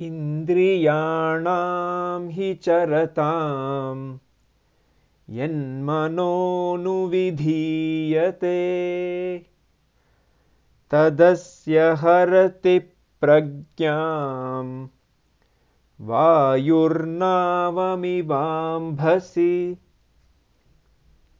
इन्द्रियाणां हि चरताम् यन्मनोनुविधीयते तदस्य हरति प्रज्ञाम् वायुर्नावमिवाम्भसि।